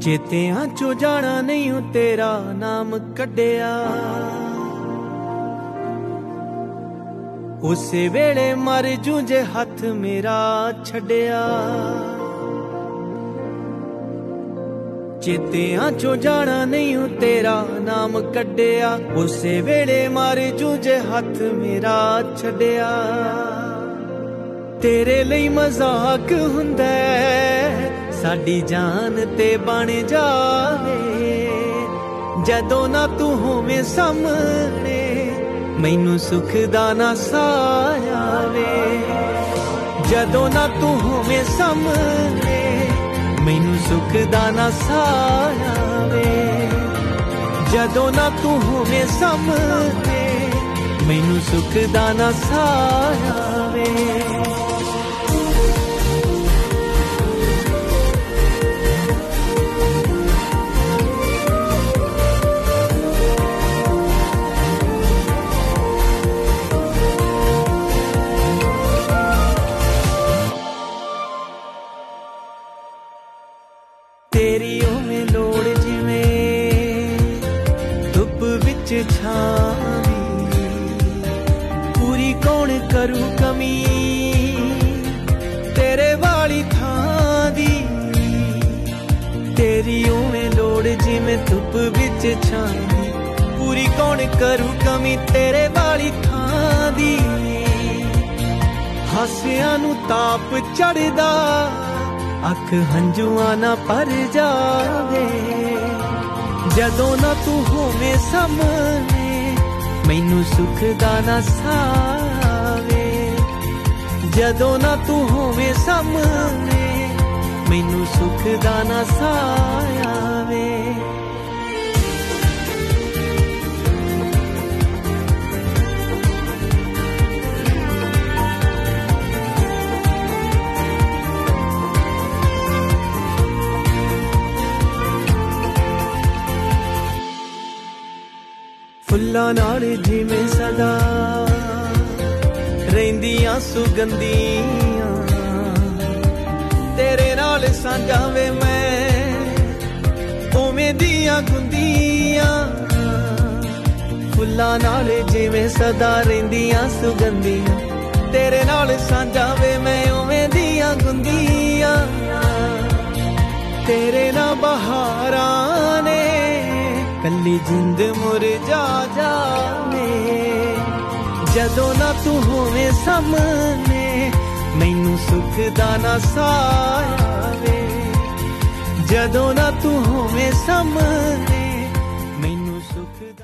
ਚੇਤਿਆਂ ਚੋਂ ਜਾਣਾ ਨਹੀਂ ਉਹ ਤੇਰਾ ਨਾਮ ਕੱਢਿਆ। ਉਸੇ ਵੇਲੇ ਮਰ ਜੂ ਜੇ ਹੱਥ ਮੇਰਾ ਛੱਡਿਆ। ਚੇਤਿਆਂ ਚੋਂ ਜਾਣਾ ਨਹੀਂ ਉਹ ਤੇਰਾ ਨਾਮ ਕੱਢਿਆ। ਉਸੇ ਵੇਲੇ ਮਰ ਜੂ ਜੇ ਹੱਥ ਮੇਰਾ ਛੱਡਿਆ। ਤੇਰੇ ਲਈ ਮਜ਼ਾਕ ਹੁੰਦਾ ਸਾਡੀ ਜਾਨ ਤੇ ਬਣ ਜਾਵੇ। ਜਦੋਂ ਨਾ ਤੂੰ ਹੋਵੇਂ ਸਾਹਮਣੇ, ਮੈਨੂੰ ਸੁੱਖ ਦਾ ਨਾ ਸਾਇਆ ਜਦੋਂ ਨਾ ਤੂੰ ਹੋਵੇਂ ਸਾਹਮਣੇ, ਮੈਨੂੰ ਸੁੱਖ ਦਾ ਨਾ ਸਾਇਆ ਜਦੋਂ ਨਾ ਤੂੰ ਹੋਵੇਂ ਸਾਹਮਣੇ, ਮੈਨੂੰ ਸੁੱਖ ਦਾ ਨਾ ਸਾਇਆ ਵੇ ਤੇਰੀ ਲੋੜ ਜਿਵੇਂ ਧੁੱਪ ਵਿੱਚ ਛਾਂ ਪੂਰੀ ਕੌਣ ਕਰੂ ਕਮੀ? ਤੇਰੇ ਵਾਲੀ ਥਾਂ ਦੀ। ਤੇਰੀ ਉਵੇਂ ਲੋੜ ਜਿਵੇਂ ਧੁੱਪ ਵਿੱਚ ਛਾਂ ਦੀ ਪੂਰੀ ਕੌਣ ਕਰੂ ਕਮੀ? ਤੇਰੇ ਵਾਲੀ ਥਾਂ ਦੀ। ਹਾਸਿਆਂ ਨੂੰ ਤਾਪ ਚੜਦਾ ਅੱਖ ਹੰਝੂਆਂ ਨਾ ਭਰ ਜਾਵੇ ਜਦੋਂ ਨਾ ਤੂੰ ਹੋਵੇਂ ਸਾਹਮਣੇ, ਮੈਨੂੰ ਸੁੱਖ ਦਾ ਨਾ ਸਾਵੇ। ਜਦੋਂ ਨਾ ਤੂੰ ਹੋਵੇਂ ਸਾਹਮਣੇ, ਮੈਨੂੰ ਸੁੱਖ ਦਾ ਨਾ ਸਾਵੇ। ਫੁੱਲਾਂ ਨਾਲ ਜਿਵੇਂ ਸਦਾ ਰਹਿੰਦੀਆਂ ਸੁਗੰਧੀਆਂ। ਤੇਰੇ ਨਾਲ ਸਾਂਝਾਵੇਂ ਮੈਂ ਉਵੇਂ ਦੀਆਂ ਗੁੰਦੀਆਂ। ਫੁੱਲਾਂ ਨਾਲ ਜਿਵੇਂ ਸਦਾ ਰਹਿੰਦੀਆਂ ਸੁਗੰਧੀਆਂ। ਤੇਰੇ ਨਾਲ ਸਾਂਝਾਵੇਂ ਮੈਂ ਉਵੇਂ ਦੀਆਂ ਗੁੰਦੀਆਂ। ਤੇਰੇ ਨਾਲ ਬਹਾਰਾਂ ਕੱਲੀ ਜਿੰਦ ਮੁਰਝਾ ਜਾਵੇ। ਜਦੋਂ ਨਾ ਤੂੰ ਹੋਵੇਂ ਸਾਹਮਣੇ, ਮੈਨੂੰ ਸੁੱਖ ਦਾ ਨਾ ਸਾਇਆ ਵੇ ਜਦੋਂ ਨਾ ਤੂੰ ਹੋਵੇਂ ਸਾਹਮਣੇ